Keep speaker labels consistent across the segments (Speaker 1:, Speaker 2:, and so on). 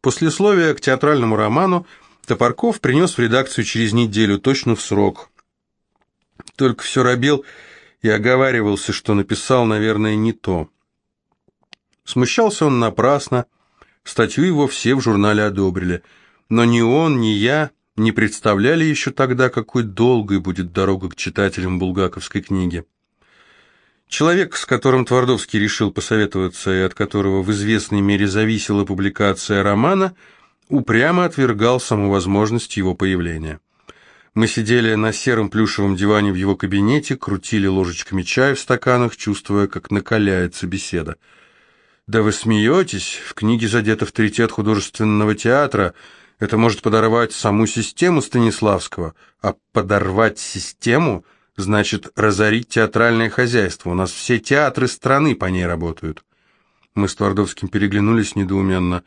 Speaker 1: Послесловие к театральному роману Топорков принес в редакцию через неделю, точно в срок. Только все робел и оговаривался, что написал, наверное, не то. Смущался он напрасно, статью его все в журнале одобрили, но ни он, ни я не представляли еще тогда, какой долгой будет дорога к читателям булгаковской книги. Человек, с которым Твардовский решил посоветоваться и от которого в известной мере зависела публикация романа, упрямо отвергал саму возможность его появления. Мы сидели на сером плюшевом диване в его кабинете, крутили ложечками чая в стаканах, чувствуя, как накаляется беседа. «Да вы смеетесь? В книге задет авторитет художественного театра. Это может подорвать саму систему Станиславского. А подорвать систему – Значит, разорить театральное хозяйство. У нас все театры страны по ней работают. Мы с Твардовским переглянулись недоуменно,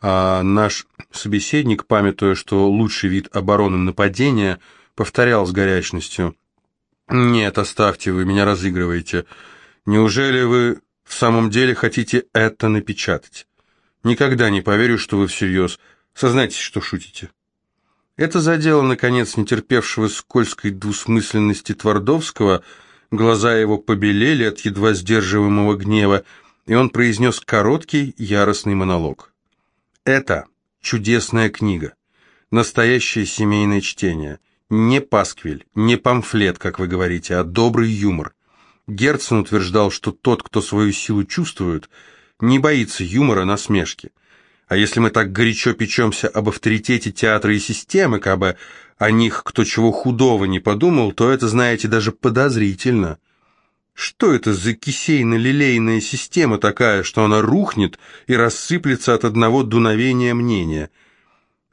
Speaker 1: а наш собеседник, памятуя, что лучший вид обороны нападения, повторял с горячностью. «Нет, оставьте, вы меня разыгрываете. Неужели вы в самом деле хотите это напечатать? Никогда не поверю, что вы всерьез. Сознайтесь, что шутите». Это задело, наконец, нетерпевшего скользкой двусмысленности Твардовского, глаза его побелели от едва сдерживаемого гнева, и он произнес короткий, яростный монолог. «Это чудесная книга, настоящее семейное чтение, не пасквиль, не памфлет, как вы говорите, а добрый юмор». Герцен утверждал, что тот, кто свою силу чувствует, не боится юмора насмешки – а если мы так горячо печемся об авторитете театра и системы, как бы о них кто чего худого не подумал, то это, знаете, даже подозрительно. Что это за кисейно-лилейная система такая, что она рухнет и рассыплется от одного дуновения мнения?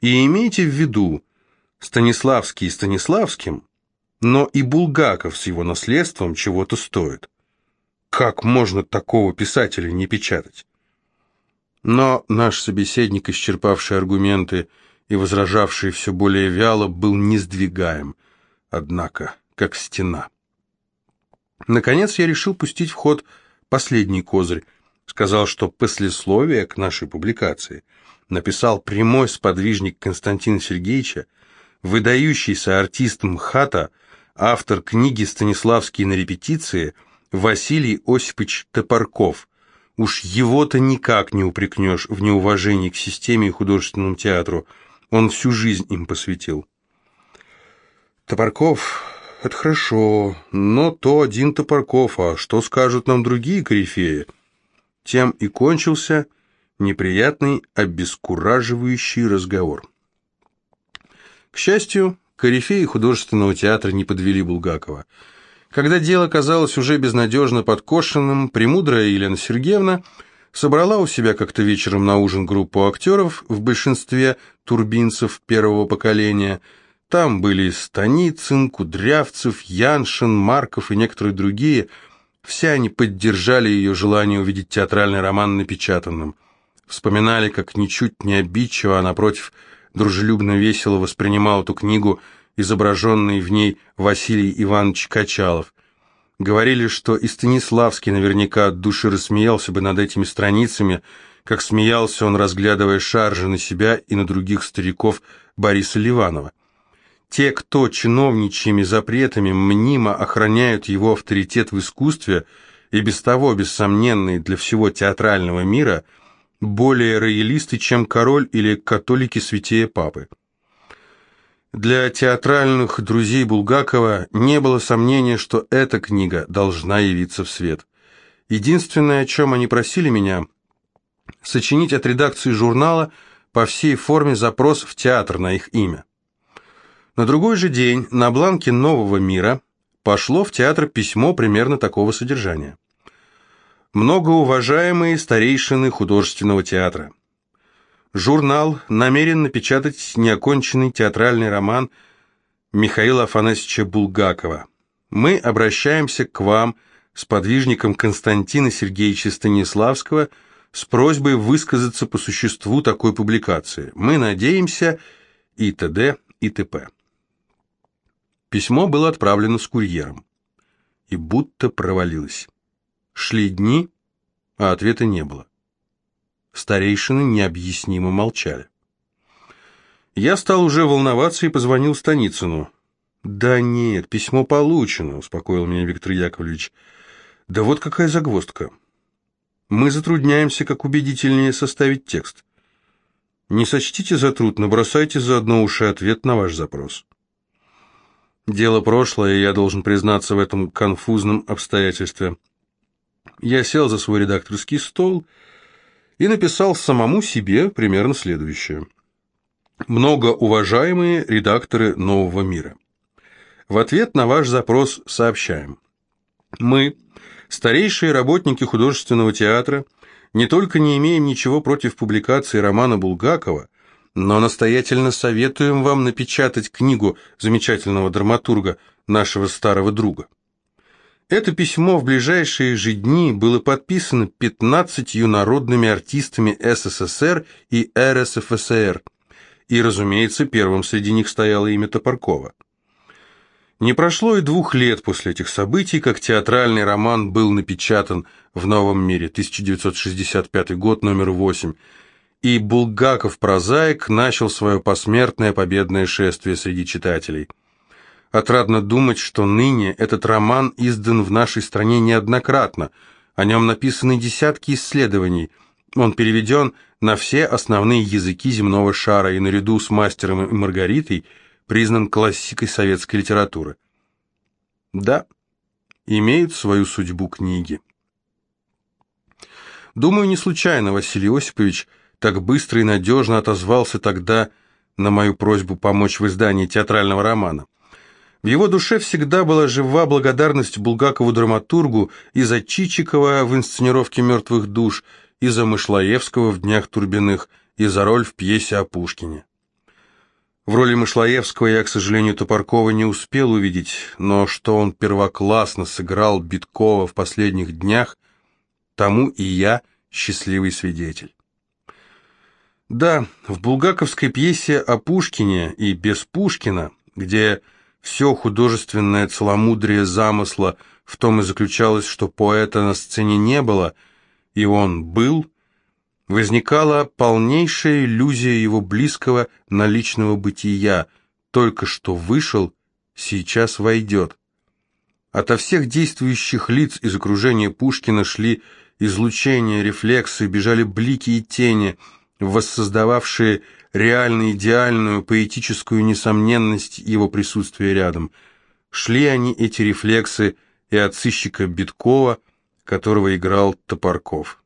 Speaker 1: И имейте в виду, Станиславский Станиславским, но и Булгаков с его наследством чего-то стоит. Как можно такого писателя не печатать? Но наш собеседник, исчерпавший аргументы и возражавший все более вяло, был несдвигаем, однако, как стена. Наконец я решил пустить в ход последний козырь, сказал, что послесловие к нашей публикации написал прямой сподвижник Константина Сергеевича, выдающийся артист МХАТа, автор книги «Станиславские на репетиции» Василий Осипович Топорков, Уж его-то никак не упрекнешь в неуважении к системе и художественному театру. Он всю жизнь им посвятил. Топорков — это хорошо, но то один Топорков, а что скажут нам другие корифеи? Тем и кончился неприятный, обескураживающий разговор. К счастью, корифеи художественного театра не подвели Булгакова — когда дело казалось уже безнадежно подкошенным, премудрая Елена Сергеевна собрала у себя как-то вечером на ужин группу актеров, в большинстве турбинцев первого поколения. Там были Станицын, Кудрявцев, Яншин, Марков и некоторые другие. Все они поддержали ее желание увидеть театральный роман напечатанным. Вспоминали, как ничуть не обидчиво, а напротив, дружелюбно весело воспринимал эту книгу – изображенный в ней Василий Иванович Качалов. Говорили, что и Станиславский наверняка от души рассмеялся бы над этими страницами, как смеялся он, разглядывая шаржи на себя и на других стариков Бориса Ливанова. Те, кто чиновничьими запретами мнимо охраняют его авторитет в искусстве, и без того бессомненный для всего театрального мира, более роялисты, чем король или католики святее папы. Для театральных друзей Булгакова не было сомнения, что эта книга должна явиться в свет. Единственное, о чем они просили меня, сочинить от редакции журнала по всей форме запрос в театр на их имя. На другой же день на бланке «Нового мира» пошло в театр письмо примерно такого содержания. Многоуважаемые старейшины художественного театра, Журнал намерен напечатать неоконченный театральный роман Михаила Афанасьевича Булгакова. Мы обращаемся к вам с подвижником Константина Сергеевича Станиславского с просьбой высказаться по существу такой публикации. Мы надеемся и т.д. и т.п. Письмо было отправлено с курьером и будто провалилось. Шли дни, а ответа не было. Старейшины необъяснимо молчали. Я стал уже волноваться и позвонил Станицыну. «Да нет, письмо получено», — успокоил меня Виктор Яковлевич. «Да вот какая загвоздка. Мы затрудняемся, как убедительнее составить текст. Не сочтите за труд, набросайте заодно уши ответ на ваш запрос». Дело прошлое, и я должен признаться в этом конфузном обстоятельстве. Я сел за свой редакторский стол и написал самому себе примерно следующее. Многоуважаемые редакторы «Нового мира», в ответ на ваш запрос сообщаем. Мы, старейшие работники художественного театра, не только не имеем ничего против публикации романа Булгакова, но настоятельно советуем вам напечатать книгу замечательного драматурга, нашего старого друга. Это письмо в ближайшие же дни было подписано 15 народными артистами СССР и РСФСР, и, разумеется, первым среди них стояло имя Топоркова. Не прошло и двух лет после этих событий, как театральный роман был напечатан в «Новом мире», 1965 год, номер 8, и Булгаков-прозаик начал свое посмертное победное шествие среди читателей – Отрадно думать, что ныне этот роман издан в нашей стране неоднократно, о нем написаны десятки исследований, он переведен на все основные языки земного шара и наряду с «Мастером и Маргаритой» признан классикой советской литературы. Да, имеют свою судьбу книги. Думаю, не случайно Василий Осипович так быстро и надежно отозвался тогда на мою просьбу помочь в издании театрального романа. В его душе всегда была жива благодарность Булгакову-драматургу и за Чичикова в инсценировке «Мертвых душ», и за Мышлоевского в «Днях Турбиных», и за роль в пьесе о Пушкине. В роли Мышлоевского я, к сожалению, Топоркова не успел увидеть, но что он первоклассно сыграл Биткова в последних днях, тому и я счастливый свидетель. Да, в булгаковской пьесе о Пушкине и без Пушкина, где все художественное целомудрие замысла в том и заключалось, что поэта на сцене не было, и он был, возникала полнейшая иллюзия его близкого наличного бытия, только что вышел, сейчас войдет. Ото всех действующих лиц из окружения Пушкина шли излучения, рефлексы, бежали блики и тени, воссоздававшие реально идеальную поэтическую несомненность его присутствия рядом. Шли они, эти рефлексы, и от сыщика Биткова, которого играл Топорков.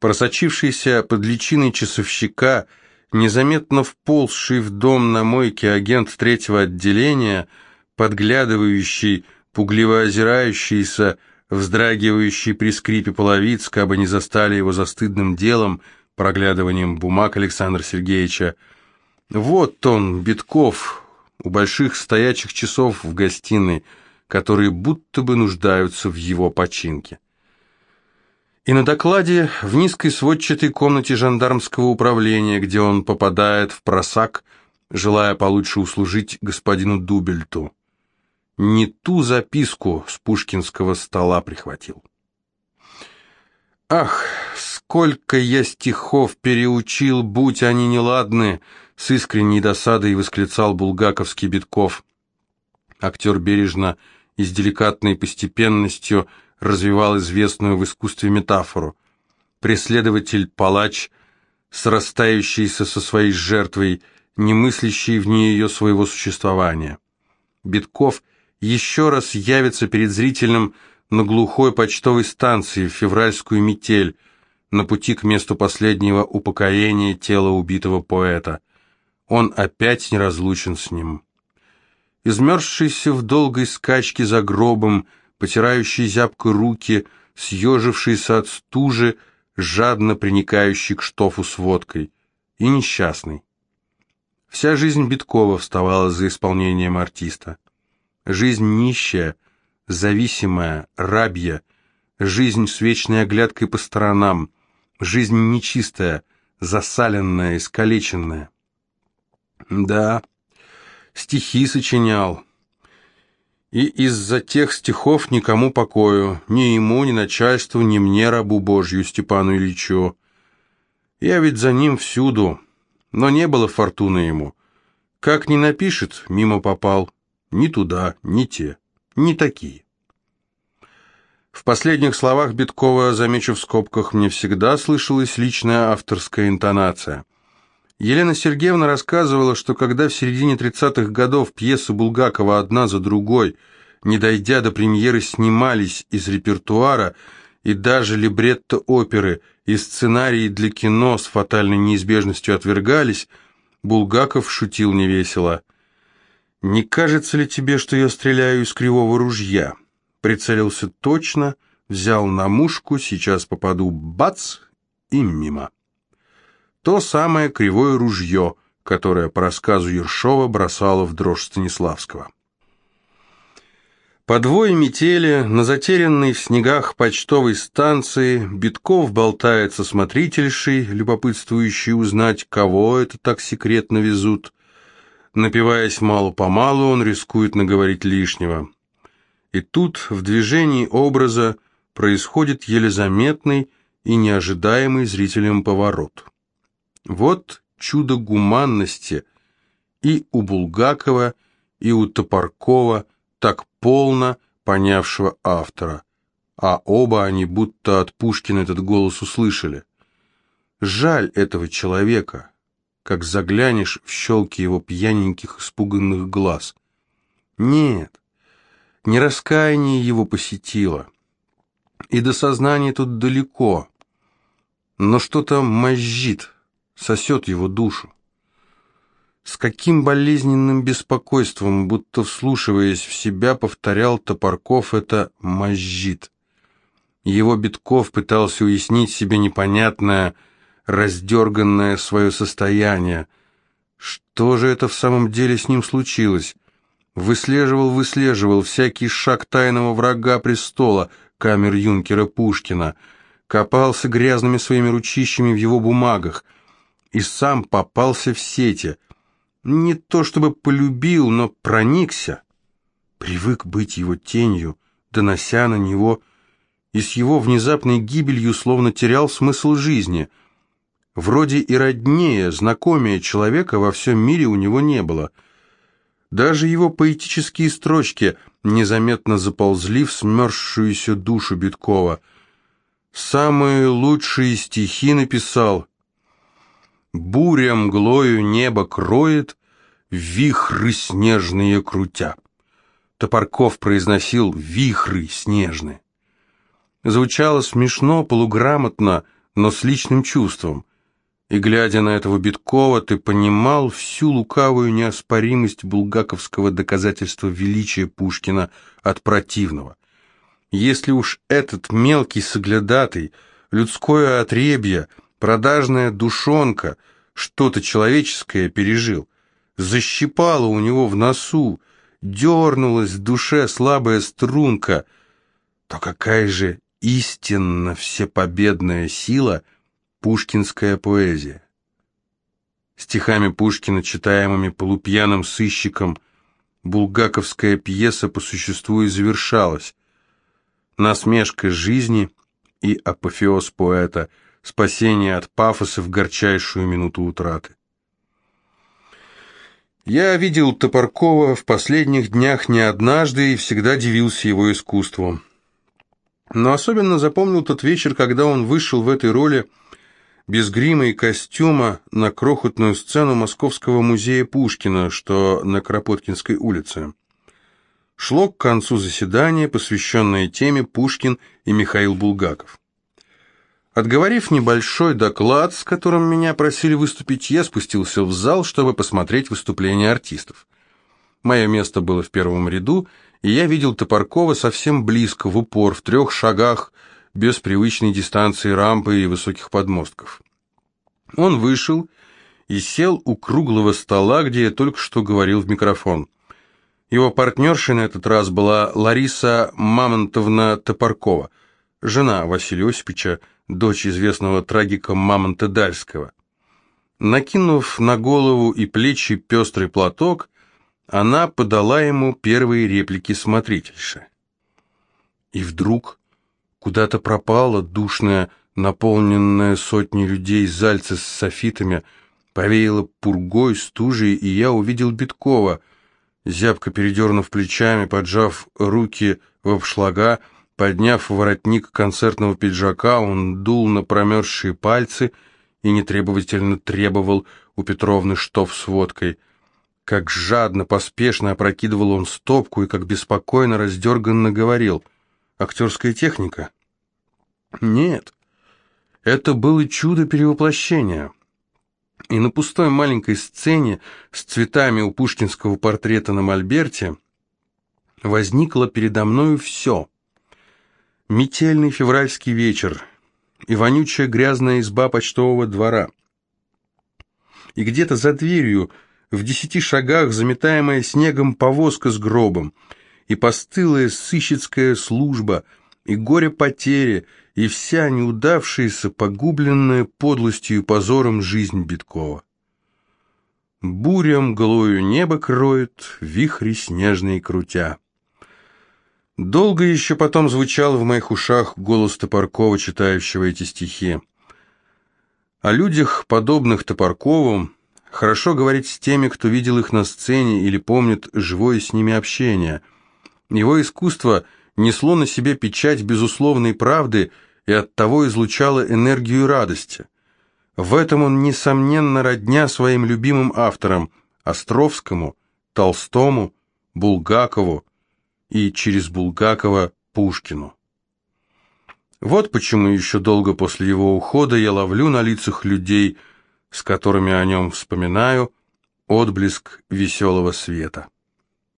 Speaker 1: Просочившийся под личиной часовщика, незаметно вползший в дом на мойке агент третьего отделения, подглядывающий, пугливо озирающийся, вздрагивающий при скрипе половиц, кабы не застали его за стыдным делом – проглядыванием бумаг Александра Сергеевича. Вот он, Битков, у больших стоячих часов в гостиной, которые будто бы нуждаются в его починке. И на докладе в низкой сводчатой комнате жандармского управления, где он попадает в просак, желая получше услужить господину Дубельту. Не ту записку с пушкинского стола прихватил. Ах, сколько я стихов переучил, будь они неладны, с искренней досадой восклицал булгаковский Битков. Актер бережно и с деликатной постепенностью развивал известную в искусстве метафору. Преследователь-палач, срастающийся со своей жертвой, не мыслящий в ней ее своего существования. Битков еще раз явится перед зрителем на глухой почтовой станции в февральскую метель, на пути к месту последнего упокоения тела убитого поэта. Он опять неразлучен с ним. Измерзшийся в долгой скачке за гробом, потирающий зябко руки, съежившийся от стужи, жадно приникающий к штофу с водкой, и несчастный. Вся жизнь Биткова вставала за исполнением артиста. Жизнь нищая — зависимая, рабья, жизнь с вечной оглядкой по сторонам, жизнь нечистая, засаленная, искалеченная. Да, стихи сочинял. И из-за тех стихов никому покою, ни ему, ни начальству, ни мне, рабу Божью, Степану Ильичу. Я ведь за ним всюду, но не было фортуны ему. Как ни напишет, мимо попал. Ни туда, ни те, ни такие. В последних словах Биткова, замечу в скобках, мне всегда слышалась личная авторская интонация. Елена Сергеевна рассказывала, что когда в середине 30-х годов пьесы Булгакова одна за другой, не дойдя до премьеры, снимались из репертуара, и даже либретто оперы и сценарии для кино с фатальной неизбежностью отвергались, Булгаков шутил невесело. «Не кажется ли тебе, что я стреляю из кривого ружья?» Прицелился точно, взял на мушку, сейчас попаду, бац, и мимо. То самое кривое ружье, которое по рассказу Ершова бросало в дрожь Станиславского. По двое метели на затерянной в снегах почтовой станции Битков болтает со смотрительшей, любопытствующей узнать, кого это так секретно везут. Напиваясь мало-помалу, он рискует наговорить лишнего. И тут в движении образа происходит еле заметный и неожидаемый зрителям поворот. Вот чудо гуманности и у Булгакова, и у Топоркова – так полно понявшего автора, а оба они будто от Пушкина этот голос услышали. Жаль этого человека, как заглянешь в щелки его пьяненьких испуганных глаз. Нет, не раскаяние его посетило, и до сознания тут далеко, но что-то мозжит, сосет его душу. С каким болезненным беспокойством, будто вслушиваясь в себя, повторял Топорков это «мозжит». Его Битков пытался уяснить себе непонятное, раздерганное свое состояние. Что же это в самом деле с ним случилось? Выслеживал, выслеживал всякий шаг тайного врага престола, камер юнкера Пушкина, копался грязными своими ручищами в его бумагах и сам попался в сети — не то чтобы полюбил, но проникся. Привык быть его тенью, донося на него, и с его внезапной гибелью словно терял смысл жизни. Вроде и роднее, знакомее человека во всем мире у него не было. Даже его поэтические строчки незаметно заползли в смерзшуюся душу Биткова. Самые лучшие стихи написал Буря мглою небо кроет, вихры снежные крутя. Топорков произносил «вихры снежные». Звучало смешно, полуграмотно, но с личным чувством. И, глядя на этого Биткова, ты понимал всю лукавую неоспоримость булгаковского доказательства величия Пушкина от противного. Если уж этот мелкий соглядатый, людское отребье – продажная душонка что-то человеческое пережил. Защипало у него в носу, дернулась в душе слабая струнка. То какая же истинно всепобедная сила пушкинская поэзия. Стихами Пушкина, читаемыми полупьяным сыщиком, булгаковская пьеса по существу и завершалась. Насмешка жизни и апофеоз поэта – спасение от пафоса в горчайшую минуту утраты. Я видел Топоркова в последних днях не однажды и всегда дивился его искусству. Но особенно запомнил тот вечер, когда он вышел в этой роли без грима и костюма на крохотную сцену Московского музея Пушкина, что на Кропоткинской улице. Шло к концу заседание, посвященное теме Пушкин и Михаил Булгаков. Отговорив небольшой доклад, с которым меня просили выступить, я спустился в зал, чтобы посмотреть выступления артистов. Мое место было в первом ряду, и я видел Топоркова совсем близко, в упор, в трех шагах, без привычной дистанции рампы и высоких подмостков. Он вышел и сел у круглого стола, где я только что говорил в микрофон. Его партнершей на этот раз была Лариса Мамонтовна Топоркова, жена Василия Осиповича, дочь известного трагика Мамонта Дальского. Накинув на голову и плечи пестрый платок, она подала ему первые реплики смотрительши. И вдруг куда-то пропала душная наполненная сотней людей Зальца с софитами, повеяло пургой, стужей, и я увидел Биткова, зябко передернув плечами, поджав руки в обшлага, подняв воротник концертного пиджака, он дул на промерзшие пальцы и нетребовательно требовал у Петровны штоф с водкой. Как жадно, поспешно опрокидывал он стопку и как беспокойно, раздерганно говорил. «Актерская техника?» «Нет, это было чудо перевоплощения». И на пустой маленькой сцене с цветами у пушкинского портрета на мольберте возникло передо мною все. Метельный февральский вечер и вонючая грязная изба почтового двора. И где-то за дверью, в десяти шагах, заметаемая снегом повозка с гробом, и постылая сыщицкая служба, и горе потери, и вся неудавшаяся, погубленная подлостью и позором жизнь Биткова. Буря мглою небо кроет, вихри снежные крутя. Долго еще потом звучал в моих ушах голос Топоркова, читающего эти стихи. О людях, подобных Топоркову, хорошо говорить с теми, кто видел их на сцене или помнит живое с ними общение. Его искусство несло на себе печать безусловной правды – и оттого излучала энергию радости. В этом он, несомненно, родня своим любимым авторам Островскому, Толстому, Булгакову и через Булгакова Пушкину. Вот почему еще долго после его ухода я ловлю на лицах людей, с которыми о нем вспоминаю, отблеск веселого света.